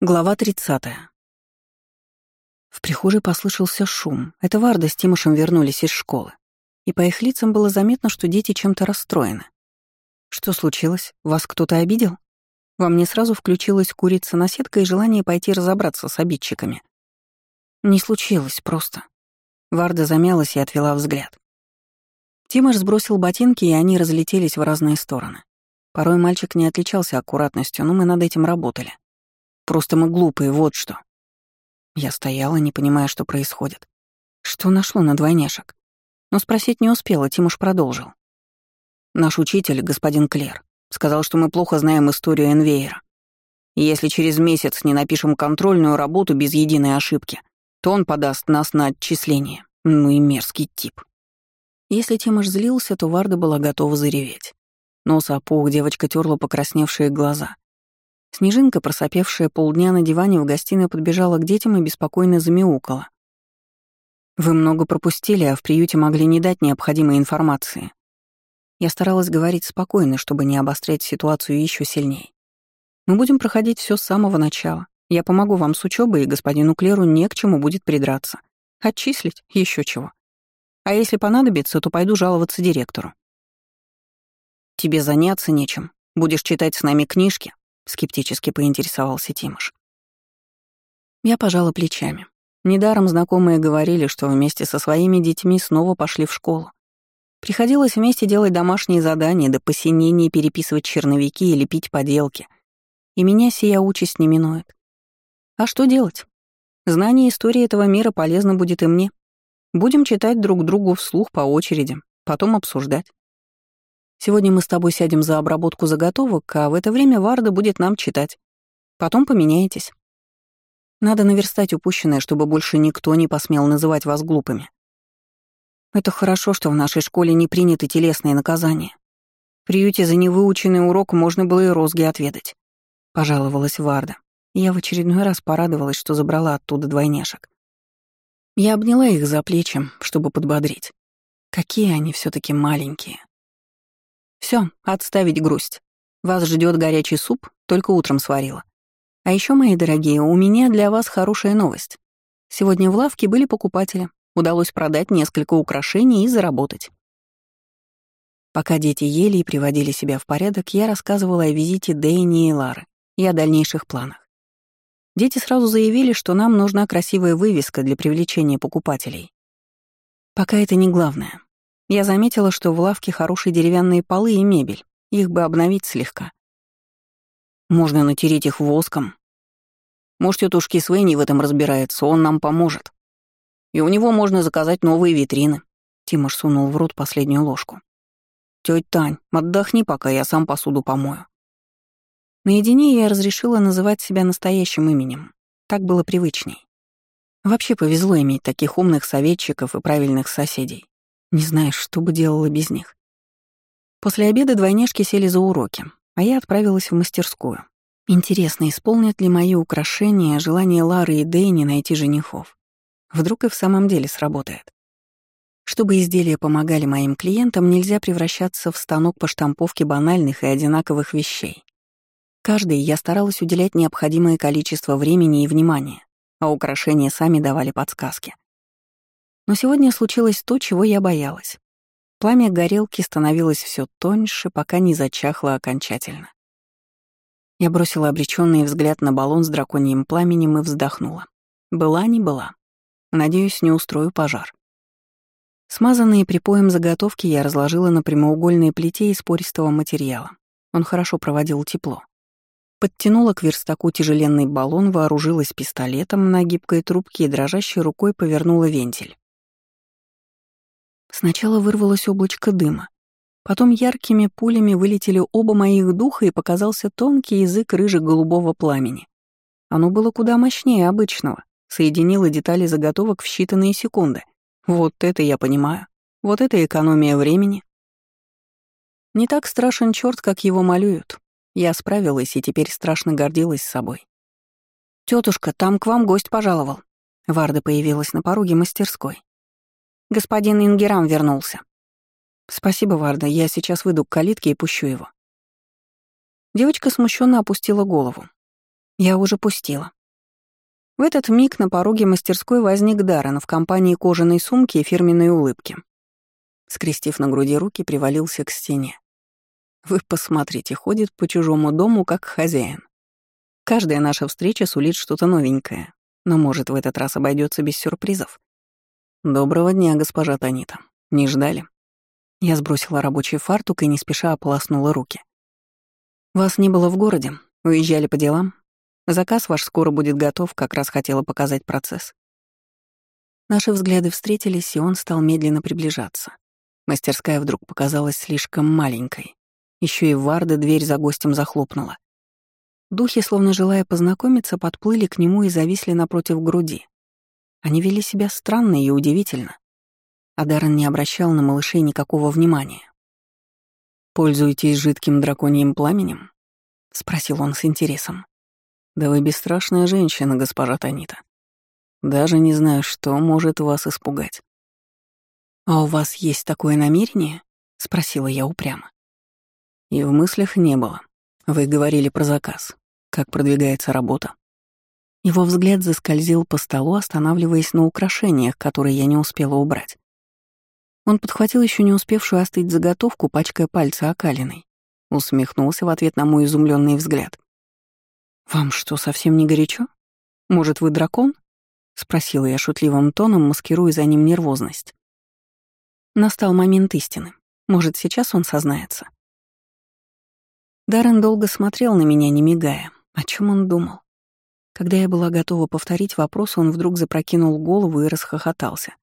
Глава 30. В прихожей послышался шум. Это Варда с Тимошем вернулись из школы. И по их лицам было заметно, что дети чем-то расстроены. Что случилось? Вас кто-то обидел? Во мне сразу включилась курица-наседка и желание пойти разобраться с обидчиками. Не случилось, просто. Варда замялась и отвела взгляд. Тимош сбросил ботинки, и они разлетелись в разные стороны. Порой мальчик не отличался аккуратностью, но мы над этим работали. Просто мы глупые, вот что. Я стояла, не понимая, что происходит. Что нашло на двойняшек? Но спросить не успела, Тимуш продолжил. Наш учитель, господин Клер, сказал, что мы плохо знаем историю Энвейера. И если через месяц не напишем контрольную работу без единой ошибки, то он подаст нас на отчисление. Ну и мерзкий тип. Если Тимош злился, то Варда была готова зареветь. Нос опух, девочка терла покрасневшие глаза. Снежинка, просопевшая полдня на диване в гостиной, подбежала к детям и беспокойно замяукала. «Вы много пропустили, а в приюте могли не дать необходимой информации». Я старалась говорить спокойно, чтобы не обострять ситуацию еще сильнее. «Мы будем проходить все с самого начала. Я помогу вам с учебой, и господину Клеру не к чему будет придраться. Отчислить? еще чего. А если понадобится, то пойду жаловаться директору». «Тебе заняться нечем. Будешь читать с нами книжки, скептически поинтересовался Тимош. Я пожала плечами. Недаром знакомые говорили, что вместе со своими детьми снова пошли в школу. Приходилось вместе делать домашние задания, до посинения переписывать черновики и лепить поделки. И меня сия участь не минует. А что делать? Знание истории этого мира полезно будет и мне. Будем читать друг другу вслух по очереди, потом обсуждать. Сегодня мы с тобой сядем за обработку заготовок, а в это время Варда будет нам читать. Потом поменяетесь. Надо наверстать упущенное, чтобы больше никто не посмел называть вас глупыми. Это хорошо, что в нашей школе не приняты телесные наказания. В приюте за невыученный урок можно было и розги отведать. Пожаловалась Варда. Я в очередной раз порадовалась, что забрала оттуда двойняшек. Я обняла их за плечи, чтобы подбодрить. Какие они все таки маленькие. Все, отставить грусть. Вас ждет горячий суп, только утром сварила. А еще, мои дорогие, у меня для вас хорошая новость. Сегодня в лавке были покупатели. Удалось продать несколько украшений и заработать. Пока дети ели и приводили себя в порядок, я рассказывала о визите Дэйни и Лары и о дальнейших планах. Дети сразу заявили, что нам нужна красивая вывеска для привлечения покупателей. Пока это не главное. Я заметила, что в лавке хорошие деревянные полы и мебель. Их бы обновить слегка. Можно натереть их воском. Может, тетушки Свенни в этом разбирается, он нам поможет. И у него можно заказать новые витрины. Тимош сунул в рот последнюю ложку. Тёть Тань, отдохни, пока я сам посуду помою. Наедине я разрешила называть себя настоящим именем. Так было привычней. Вообще повезло иметь таких умных советчиков и правильных соседей. Не знаешь, что бы делала без них. После обеда двойняшки сели за уроки, а я отправилась в мастерскую. Интересно, исполнят ли мои украшения желание Лары и Дэйни найти женихов? Вдруг и в самом деле сработает. Чтобы изделия помогали моим клиентам, нельзя превращаться в станок по штамповке банальных и одинаковых вещей. Каждой я старалась уделять необходимое количество времени и внимания, а украшения сами давали подсказки. Но сегодня случилось то, чего я боялась. Пламя горелки становилось все тоньше, пока не зачахло окончательно. Я бросила обреченный взгляд на баллон с драконьим пламенем и вздохнула. Была не была. Надеюсь, не устрою пожар. Смазанные припоем заготовки я разложила на прямоугольной плите из пористого материала. Он хорошо проводил тепло. Подтянула к верстаку тяжеленный баллон, вооружилась пистолетом на гибкой трубке и дрожащей рукой повернула вентиль. Сначала вырвалось облачко дыма. Потом яркими пулями вылетели оба моих духа и показался тонкий язык рыже-голубого пламени. Оно было куда мощнее обычного, соединило детали заготовок в считанные секунды. Вот это я понимаю. Вот это экономия времени. Не так страшен черт, как его малюют. Я справилась и теперь страшно гордилась собой. Тетушка, там к вам гость пожаловал. Варда появилась на пороге мастерской. Господин Ингерам вернулся. Спасибо, Варда, я сейчас выйду к калитке и пущу его. Девочка смущенно опустила голову. Я уже пустила. В этот миг на пороге мастерской возник Даррен в компании кожаной сумки и фирменной улыбки. Скрестив на груди руки, привалился к стене. Вы посмотрите, ходит по чужому дому как хозяин. Каждая наша встреча сулит что-то новенькое, но, может, в этот раз обойдется без сюрпризов. Доброго дня, госпожа Танита. Не ждали? Я сбросила рабочий фартук и не спеша ополоснула руки. Вас не было в городе, уезжали по делам. Заказ ваш скоро будет готов, как раз хотела показать процесс. Наши взгляды встретились, и он стал медленно приближаться. Мастерская вдруг показалась слишком маленькой. Еще и Варда дверь за гостем захлопнула. Духи, словно желая познакомиться, подплыли к нему и зависли напротив груди. Они вели себя странно и удивительно. А Даррен не обращал на малышей никакого внимания. «Пользуетесь жидким драконьим пламенем?» — спросил он с интересом. «Да вы бесстрашная женщина, госпожа Танита. Даже не знаю, что может вас испугать». «А у вас есть такое намерение?» — спросила я упрямо. И в мыслях не было. Вы говорили про заказ. Как продвигается работа? Его взгляд заскользил по столу, останавливаясь на украшениях, которые я не успела убрать. Он подхватил еще не успевшую остыть заготовку, пачкая пальцы окалиной. Усмехнулся в ответ на мой изумленный взгляд. «Вам что, совсем не горячо? Может, вы дракон?» — спросила я шутливым тоном, маскируя за ним нервозность. Настал момент истины. Может, сейчас он сознается. Даррен долго смотрел на меня, не мигая. О чем он думал? Когда я была готова повторить вопрос, он вдруг запрокинул голову и расхохотался.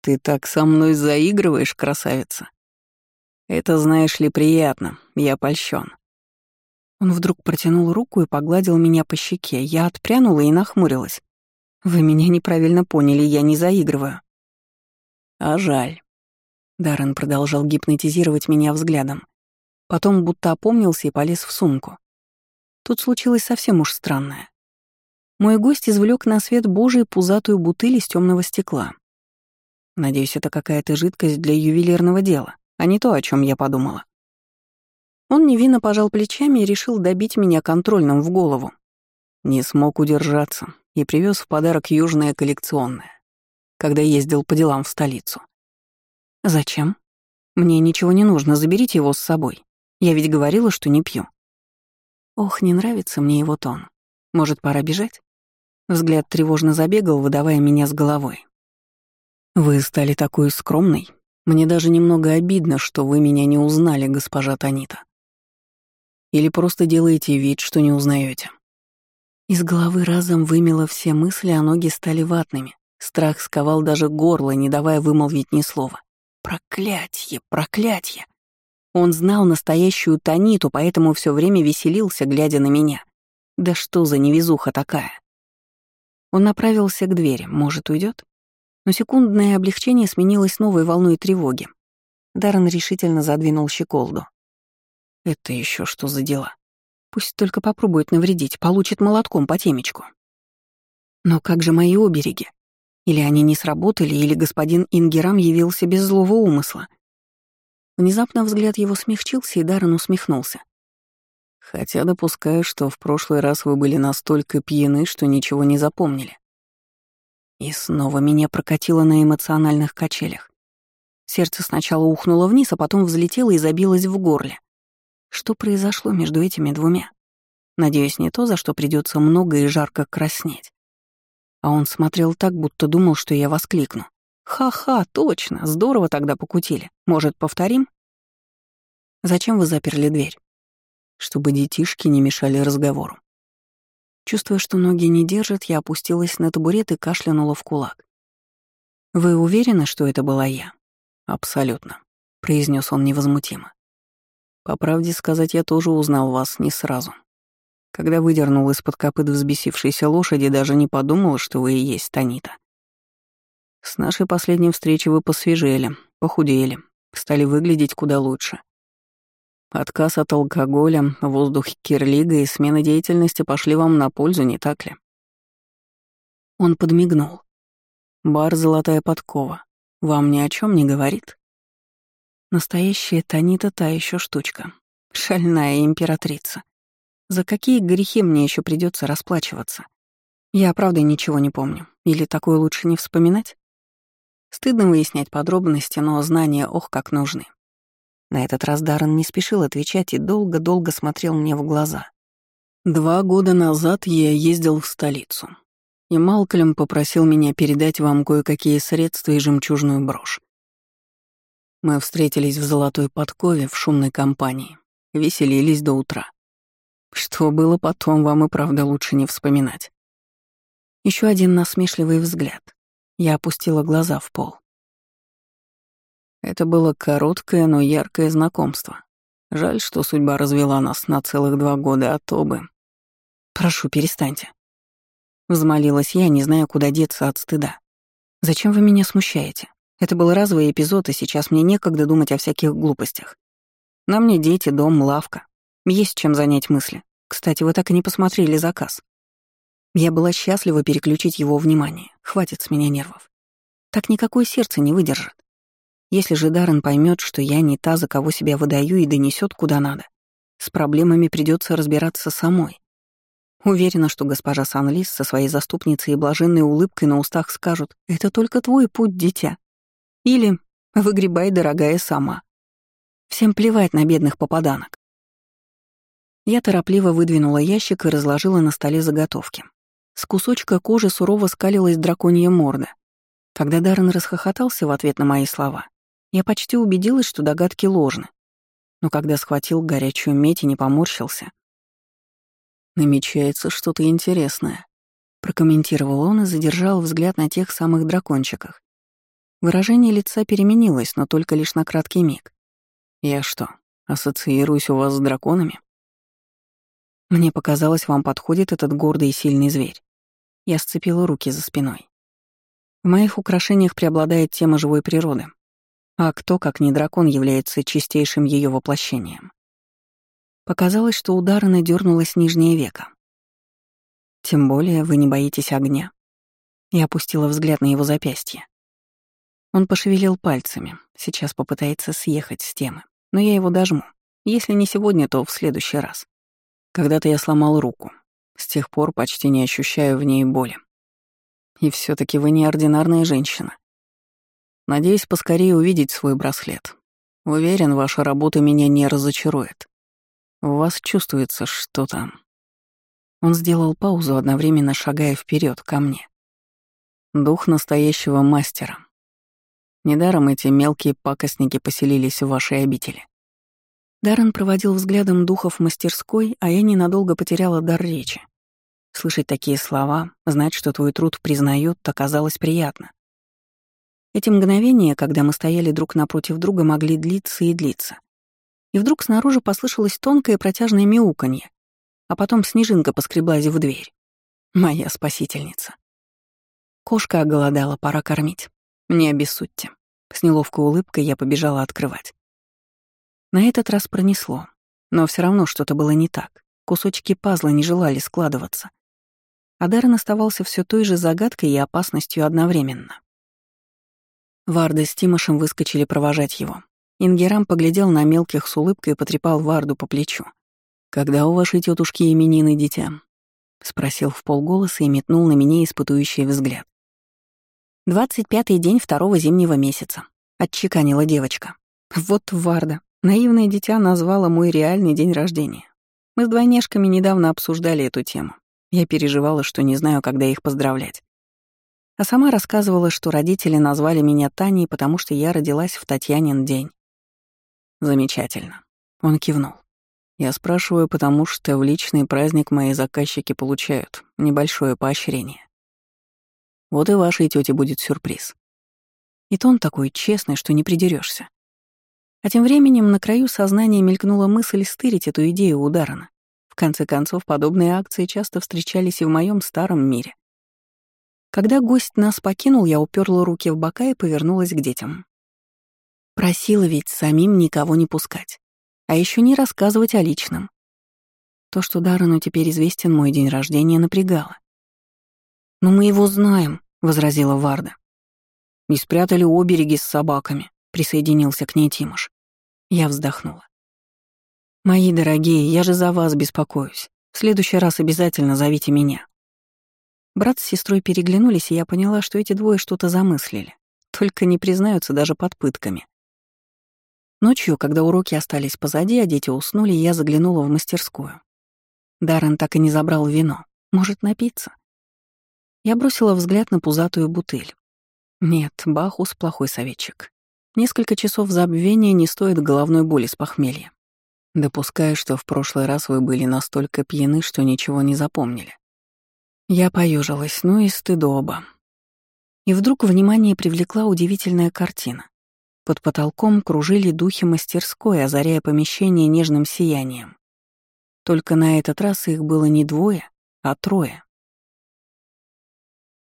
«Ты так со мной заигрываешь, красавица!» «Это, знаешь ли, приятно, я польщен. Он вдруг протянул руку и погладил меня по щеке. Я отпрянула и нахмурилась. «Вы меня неправильно поняли, я не заигрываю». «А жаль. Даррен продолжал гипнотизировать меня взглядом. Потом будто опомнился и полез в сумку. Тут случилось совсем уж странное. Мой гость извлек на свет Божий пузатую бутыль из темного стекла. Надеюсь, это какая-то жидкость для ювелирного дела, а не то, о чем я подумала. Он невинно пожал плечами и решил добить меня контрольным в голову. Не смог удержаться и привез в подарок южное коллекционное, когда ездил по делам в столицу. «Зачем? Мне ничего не нужно, заберите его с собой. Я ведь говорила, что не пью». Ох, не нравится мне его тон. Может, пора бежать? Взгляд тревожно забегал, выдавая меня с головой. «Вы стали такой скромной. Мне даже немного обидно, что вы меня не узнали, госпожа Танита. Или просто делаете вид, что не узнаете. Из головы разом вымело все мысли, а ноги стали ватными. Страх сковал даже горло, не давая вымолвить ни слова. Проклятье, проклятье. Он знал настоящую Таниту, поэтому все время веселился, глядя на меня. Да что за невезуха такая? Он направился к двери, может, уйдет? Но секундное облегчение сменилось новой волной тревоги. Даррен решительно задвинул щеколду. Это еще что за дела? Пусть только попробует навредить, получит молотком по темечку. Но как же мои обереги? Или они не сработали, или господин Ингерам явился без злого умысла. Внезапно взгляд его смягчился, и Даррен усмехнулся. «Хотя допускаю, что в прошлый раз вы были настолько пьяны, что ничего не запомнили». И снова меня прокатило на эмоциональных качелях. Сердце сначала ухнуло вниз, а потом взлетело и забилось в горле. Что произошло между этими двумя? Надеюсь, не то, за что придется много и жарко краснеть. А он смотрел так, будто думал, что я воскликну. «Ха-ха, точно, здорово тогда покутили. Может, повторим?» «Зачем вы заперли дверь?» «Чтобы детишки не мешали разговору». Чувствуя, что ноги не держат, я опустилась на табурет и кашлянула в кулак. «Вы уверены, что это была я?» «Абсолютно», — произнес он невозмутимо. «По правде сказать, я тоже узнал вас не сразу. Когда выдернул из-под копыт взбесившейся лошади, даже не подумал, что вы и есть Танита. С нашей последней встречи вы посвежели, похудели, стали выглядеть куда лучше. Отказ от алкоголя, воздух Кирлига и смена деятельности пошли вам на пользу, не так ли? Он подмигнул. Бар «Золотая подкова» вам ни о чем не говорит? Настоящая Танита та еще штучка. Шальная императрица. За какие грехи мне еще придется расплачиваться? Я, правда, ничего не помню. Или такое лучше не вспоминать? Стыдно выяснять подробности, но знания ох как нужны. На этот раз Даррен не спешил отвечать и долго-долго смотрел мне в глаза. Два года назад я ездил в столицу, и Малкольм попросил меня передать вам кое-какие средства и жемчужную брошь. Мы встретились в Золотой Подкове в шумной компании, веселились до утра. Что было потом, вам и правда лучше не вспоминать. Еще один насмешливый взгляд. Я опустила глаза в пол. Это было короткое, но яркое знакомство. Жаль, что судьба развела нас на целых два года, а то бы... Прошу, перестаньте. Взмолилась я, не зная, куда деться от стыда. Зачем вы меня смущаете? Это был разовый эпизод, и сейчас мне некогда думать о всяких глупостях. На мне дети, дом, лавка. Есть чем занять мысли. Кстати, вы так и не посмотрели заказ. Я была счастлива переключить его внимание. Хватит с меня нервов. Так никакое сердце не выдержит. Если же Даррен поймет, что я не та, за кого себя выдаю и донесет куда надо, с проблемами придется разбираться самой. Уверена, что госпожа Санлис со своей заступницей и блаженной улыбкой на устах скажут «Это только твой путь, дитя». Или «Выгребай, дорогая, сама». Всем плевать на бедных попаданок. Я торопливо выдвинула ящик и разложила на столе заготовки. С кусочка кожи сурово скалилась драконья морда. Когда Даррен расхохотался в ответ на мои слова, я почти убедилась, что догадки ложны. Но когда схватил горячую медь и не поморщился... «Намечается что-то интересное», — прокомментировал он и задержал взгляд на тех самых дракончиках. Выражение лица переменилось, но только лишь на краткий миг. «Я что, ассоциируюсь у вас с драконами?» Мне показалось, вам подходит этот гордый и сильный зверь. Я сцепила руки за спиной. В моих украшениях преобладает тема живой природы. А кто, как не дракон, является чистейшим ее воплощением? Показалось, что ударно дернулось нижнее веко. Тем более вы не боитесь огня. Я опустила взгляд на его запястье. Он пошевелил пальцами, сейчас попытается съехать с темы, но я его дожму. Если не сегодня, то в следующий раз. Когда-то я сломал руку. С тех пор почти не ощущаю в ней боли. И все таки вы неординарная женщина. Надеюсь поскорее увидеть свой браслет. Уверен, ваша работа меня не разочарует. У вас чувствуется что-то. Он сделал паузу, одновременно шагая вперед ко мне. Дух настоящего мастера. Недаром эти мелкие пакостники поселились в вашей обители. Даррен проводил взглядом духов мастерской, а я ненадолго потеряла дар речи. Слышать такие слова, знать, что твой труд признают, оказалось приятно. Эти мгновения, когда мы стояли друг напротив друга, могли длиться и длиться. И вдруг снаружи послышалось тонкое протяжное мяуканье, а потом снежинка поскреблась в дверь. Моя спасительница. Кошка оголодала, пора кормить. Не обессудьте. С неловкой улыбкой я побежала открывать. На этот раз пронесло. Но все равно что-то было не так. Кусочки пазла не желали складываться. А Даррен оставался все той же загадкой и опасностью одновременно. Варда с Тимошем выскочили провожать его. Ингерам поглядел на мелких с улыбкой и потрепал Варду по плечу. «Когда у вашей тетушки именины, дитя?» — спросил в полголоса и метнул на меня испытующий взгляд. «Двадцать пятый день второго зимнего месяца», — отчеканила девочка. «Вот Варда, Наивное дитя назвала мой реальный день рождения. Мы с двойняшками недавно обсуждали эту тему. Я переживала, что не знаю, когда их поздравлять. А сама рассказывала, что родители назвали меня Таней, потому что я родилась в Татьянин день. Замечательно. Он кивнул. Я спрашиваю, потому что в личный праздник мои заказчики получают небольшое поощрение. Вот и вашей тете будет сюрприз. И тон такой честный, что не придерешься. А тем временем на краю сознания мелькнула мысль стырить эту идею у Даррена. В конце концов, подобные акции часто встречались и в моем старом мире. Когда гость нас покинул, я уперла руки в бока и повернулась к детям. Просила ведь самим никого не пускать. А еще не рассказывать о личном. То, что Даррену теперь известен мой день рождения, напрягало. «Но мы его знаем», — возразила Варда. «И спрятали обереги с собаками», — присоединился к ней Тимош. Я вздохнула. «Мои дорогие, я же за вас беспокоюсь. В следующий раз обязательно зовите меня». Брат с сестрой переглянулись, и я поняла, что эти двое что-то замыслили. Только не признаются даже под пытками. Ночью, когда уроки остались позади, а дети уснули, я заглянула в мастерскую. Даррен так и не забрал вино. Может, напиться? Я бросила взгляд на пузатую бутыль. Нет, Бахус — плохой советчик. Несколько часов забвения не стоит головной боли с похмелья. Допускаю, что в прошлый раз вы были настолько пьяны, что ничего не запомнили. Я поюжилась, ну и стыдоба. И вдруг внимание привлекла удивительная картина. Под потолком кружили духи мастерской, озаряя помещение нежным сиянием. Только на этот раз их было не двое, а трое.